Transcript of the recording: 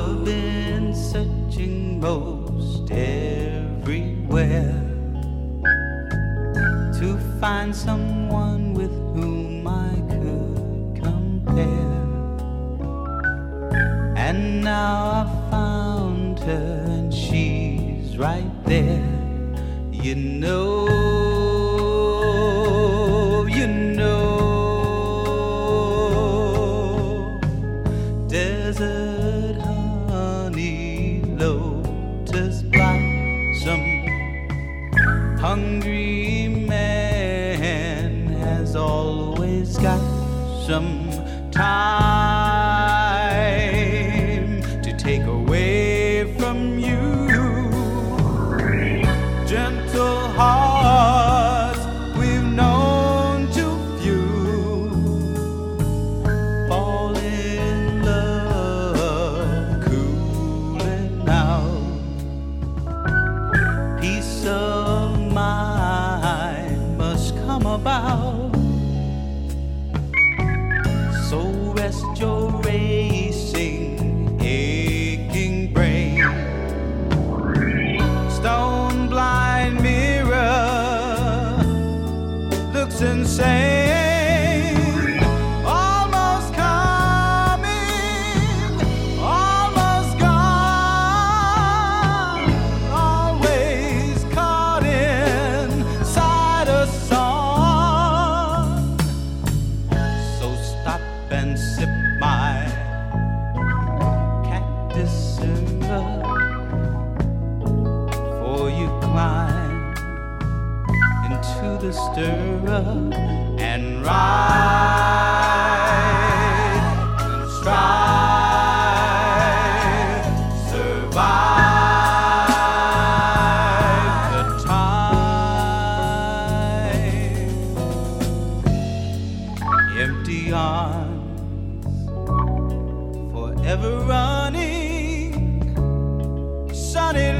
I've been searching most everywhere to find someone with whom I could compare. And now I've found her, and she's right there. You know, some time to take away from you. Gentle hearts we've known too few fall in love, cooling out. Peace of mind must come about. So rest your racing, aching brain. Stone blind mirror looks insane. Into the stirrup and ride and strive, survive the time. Empty arms, forever running, sunny